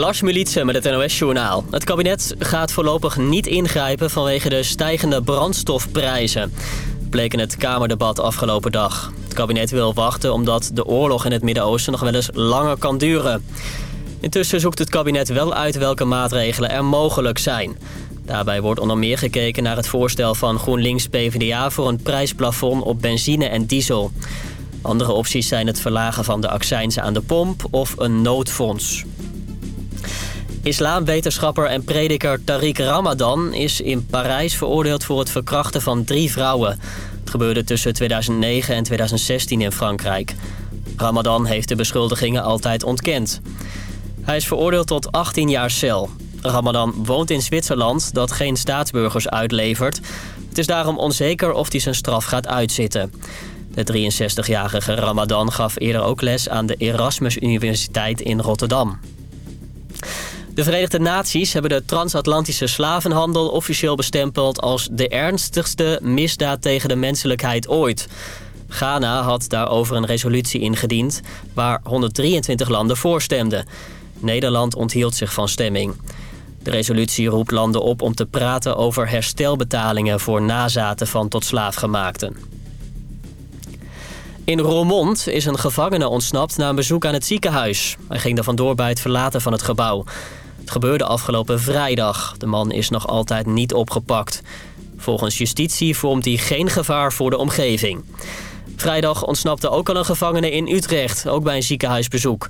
Lars Militsen met het NOS-journaal. Het kabinet gaat voorlopig niet ingrijpen vanwege de stijgende brandstofprijzen. Bleek in het Kamerdebat afgelopen dag. Het kabinet wil wachten omdat de oorlog in het Midden-Oosten nog wel eens langer kan duren. Intussen zoekt het kabinet wel uit welke maatregelen er mogelijk zijn. Daarbij wordt onder meer gekeken naar het voorstel van GroenLinks-PVDA... voor een prijsplafond op benzine en diesel. Andere opties zijn het verlagen van de accijnzen aan de pomp of een noodfonds. Islamwetenschapper en prediker Tariq Ramadan is in Parijs veroordeeld voor het verkrachten van drie vrouwen. Het gebeurde tussen 2009 en 2016 in Frankrijk. Ramadan heeft de beschuldigingen altijd ontkend. Hij is veroordeeld tot 18 jaar cel. Ramadan woont in Zwitserland dat geen staatsburgers uitlevert. Het is daarom onzeker of hij zijn straf gaat uitzitten. De 63-jarige Ramadan gaf eerder ook les aan de Erasmus Universiteit in Rotterdam. De Verenigde Naties hebben de transatlantische slavenhandel officieel bestempeld als de ernstigste misdaad tegen de menselijkheid ooit. Ghana had daarover een resolutie ingediend waar 123 landen voorstemden. Nederland onthield zich van stemming. De resolutie roept landen op om te praten over herstelbetalingen voor nazaten van tot slaafgemaakten. In Roermond is een gevangene ontsnapt na een bezoek aan het ziekenhuis. Hij ging er vandoor bij het verlaten van het gebouw. Gebeurde afgelopen vrijdag. De man is nog altijd niet opgepakt. Volgens justitie vormt hij geen gevaar voor de omgeving. Vrijdag ontsnapte ook al een gevangene in Utrecht, ook bij een ziekenhuisbezoek.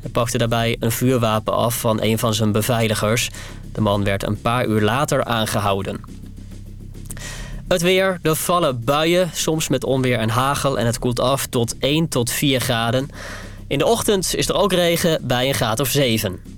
Hij pakte daarbij een vuurwapen af van een van zijn beveiligers. De man werd een paar uur later aangehouden. Het weer, er vallen buien, soms met onweer en hagel... en het koelt af tot 1 tot 4 graden. In de ochtend is er ook regen bij een graad of 7.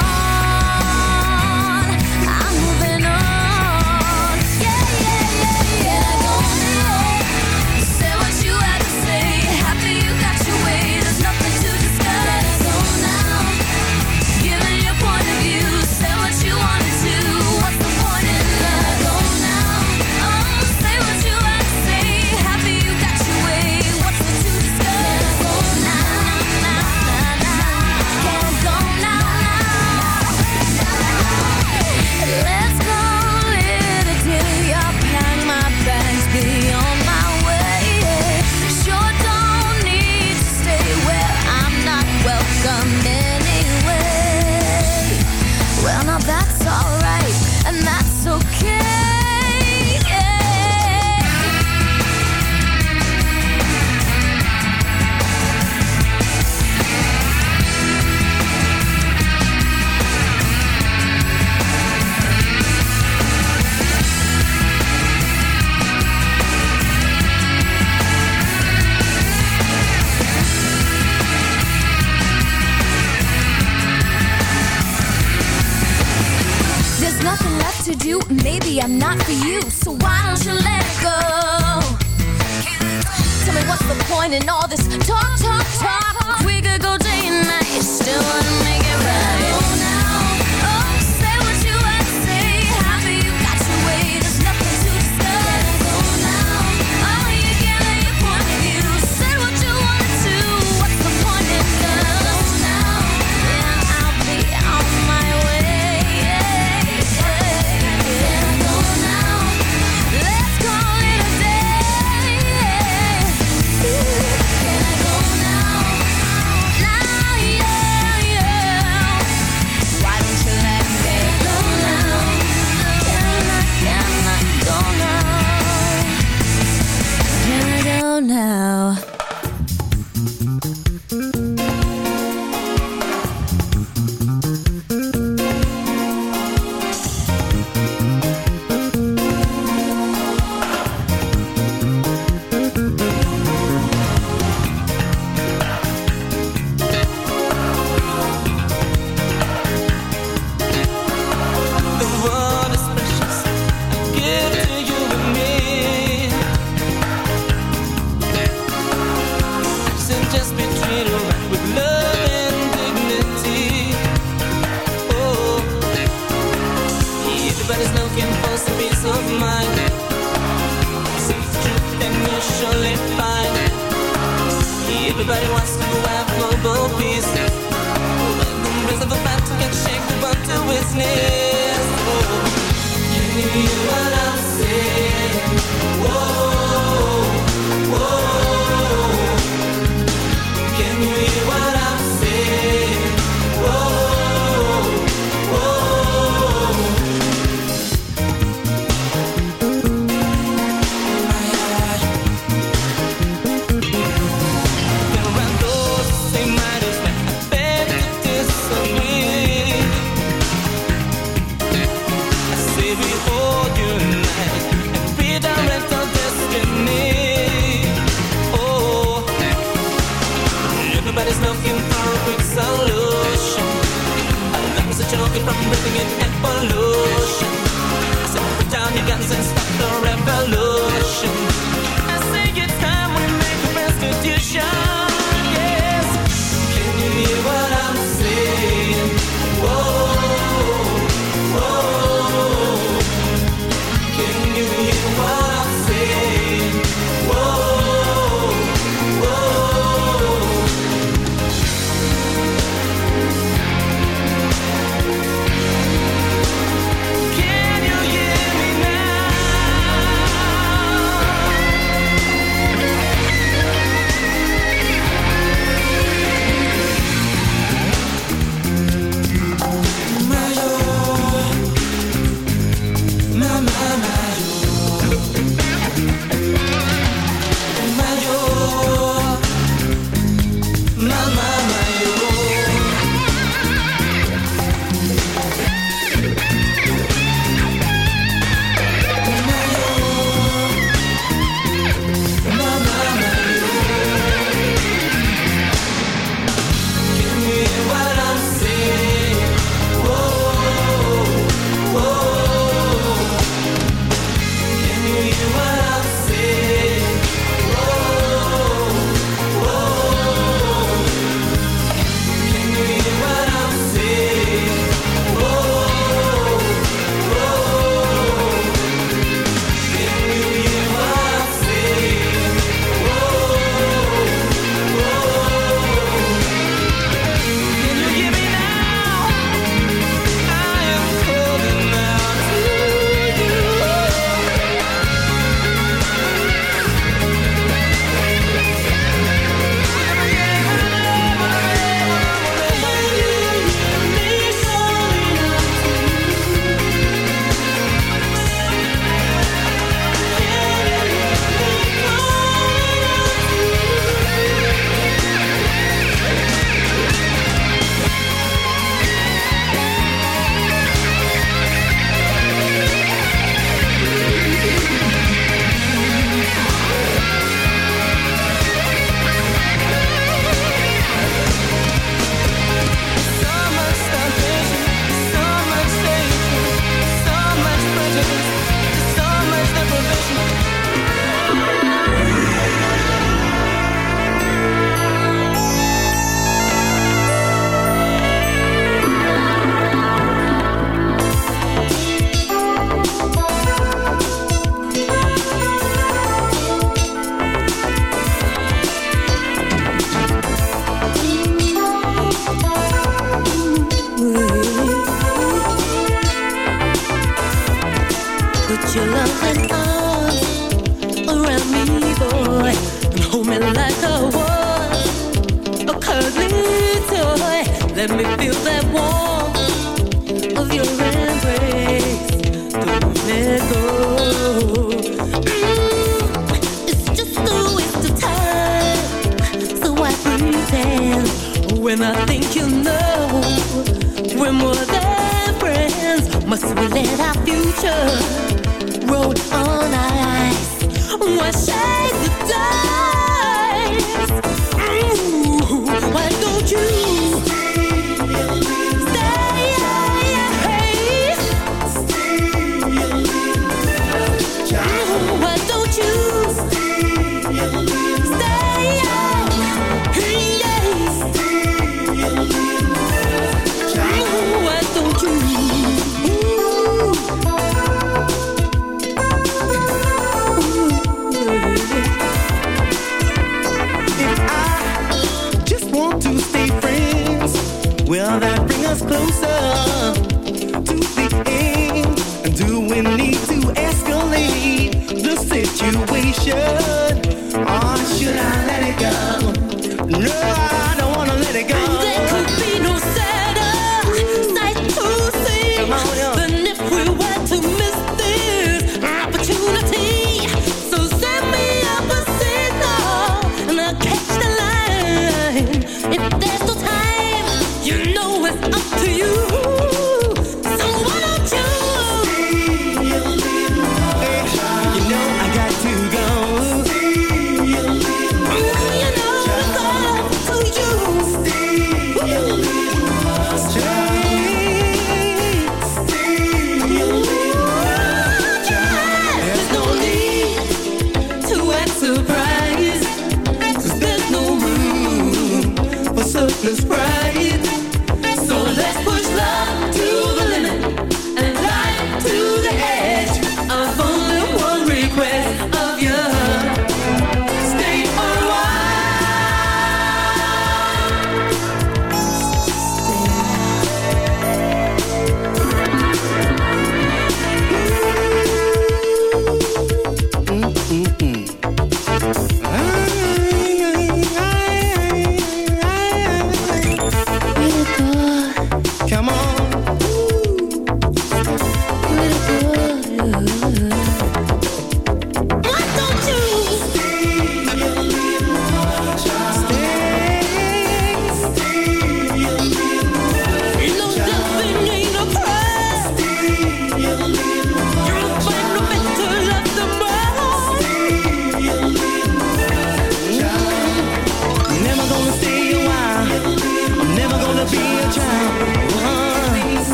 Talk, talk, talk. now.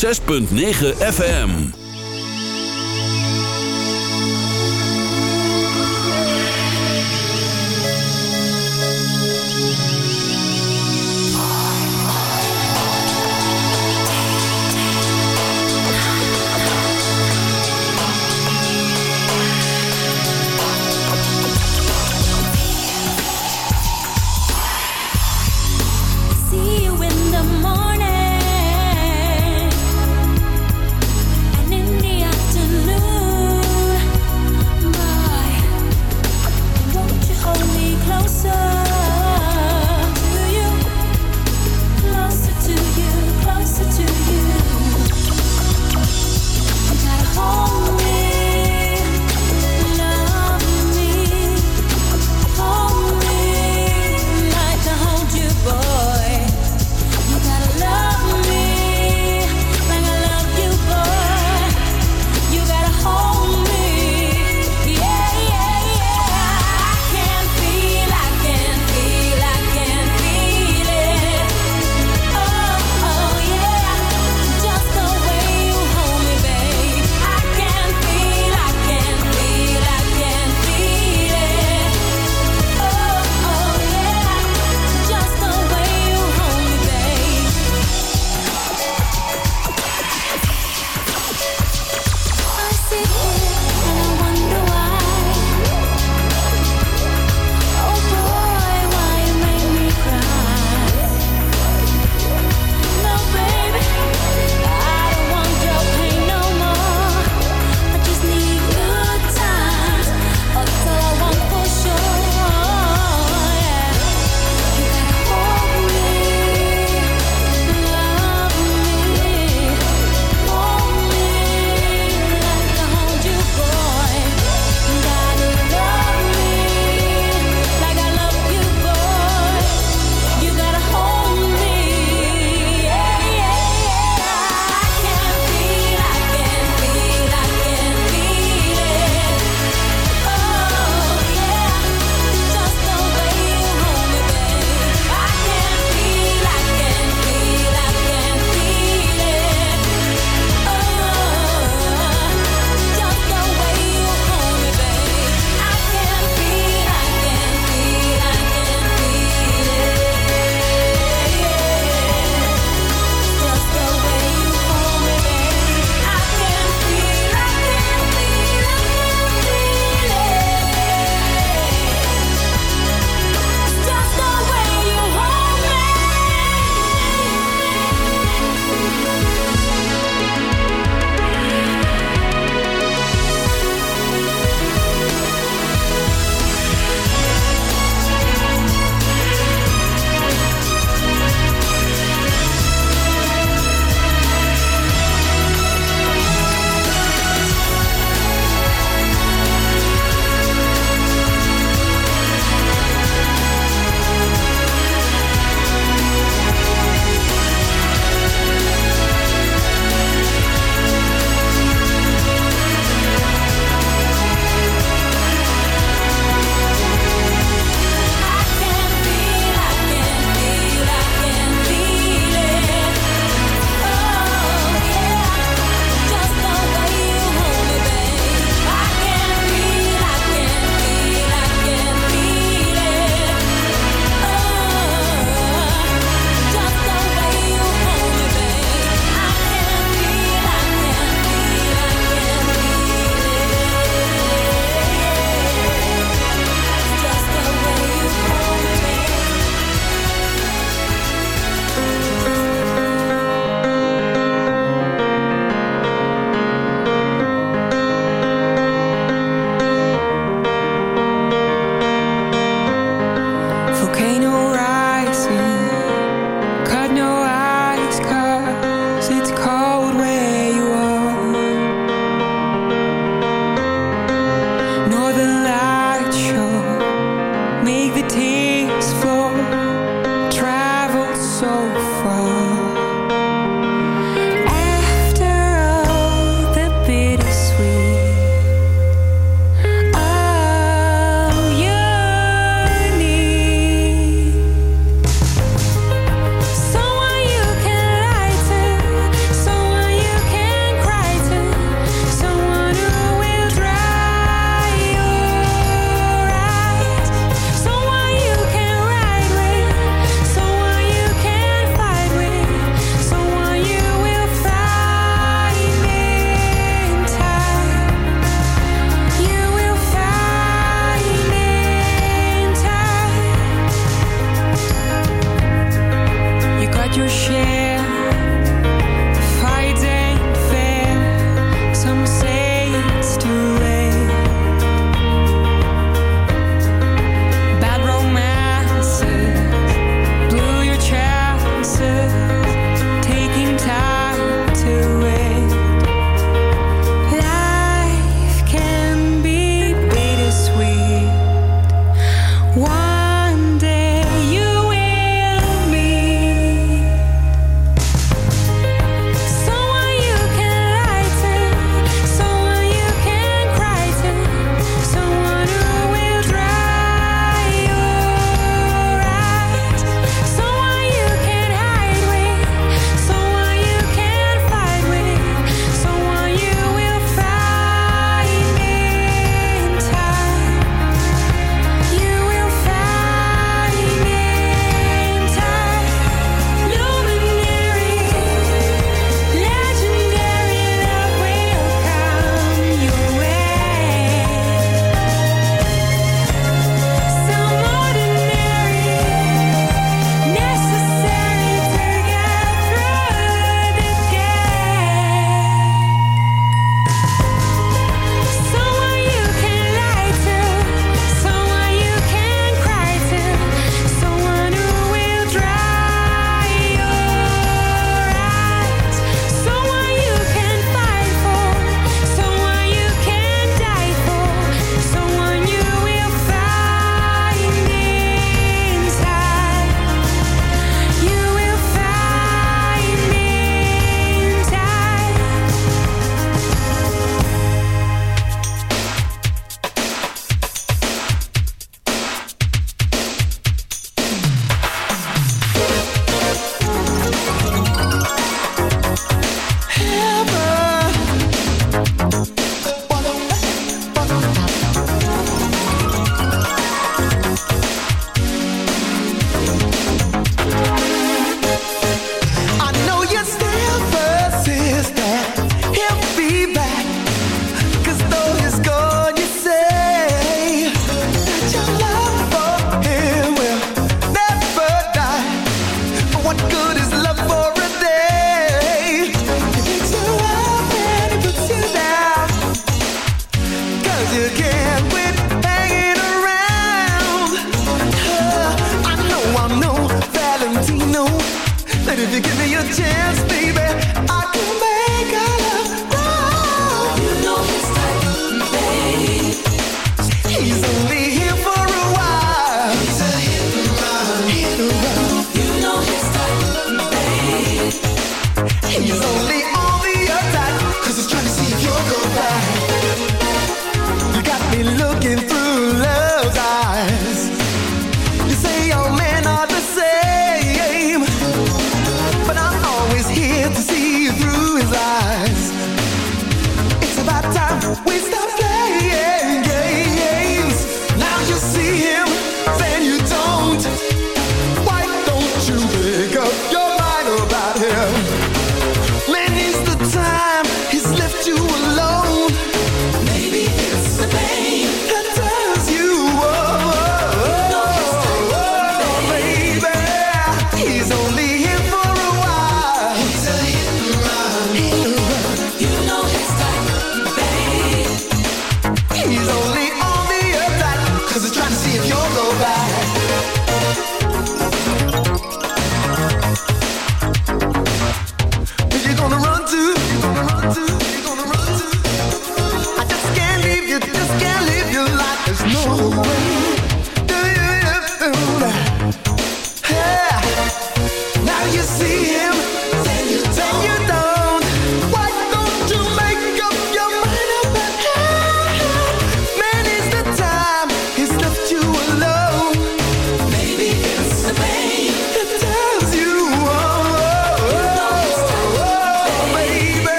106.9